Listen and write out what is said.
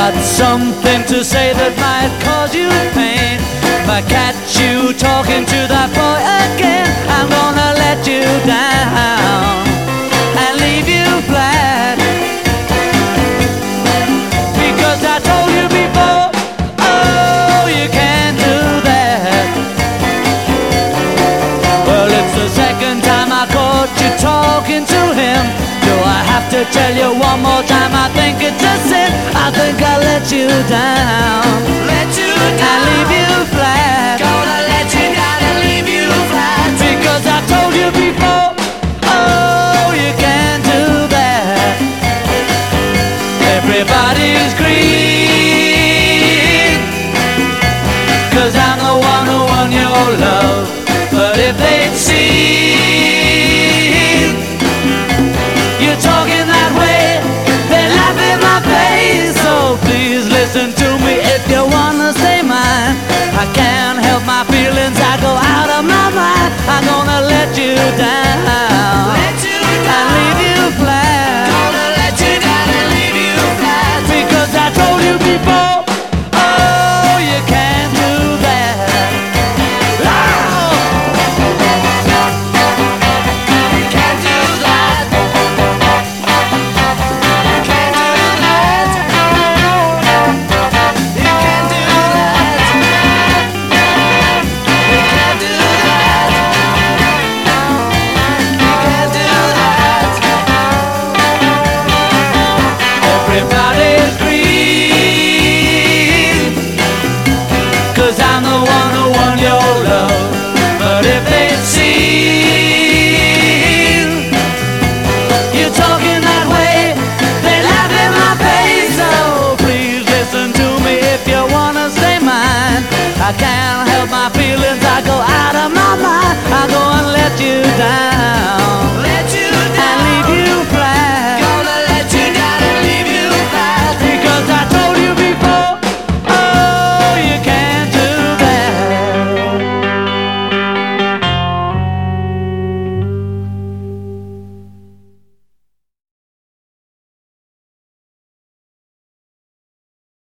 got something to say that might cause you pain. If I catch you talking to that boy again, I'm gonna let you down and leave you flat. Because I told you before, oh, you can't do that. Well, it's the second time I caught you talking to him. Do I have to tell you one more time? I think it's a sin. I think I let you down. Let you down. leave you flat. Gonna let you down and leave you flat. Because I told you before, oh, you can't do that. Everybody's green. Cause I'm the one who won your love. But if they'd seen let I can't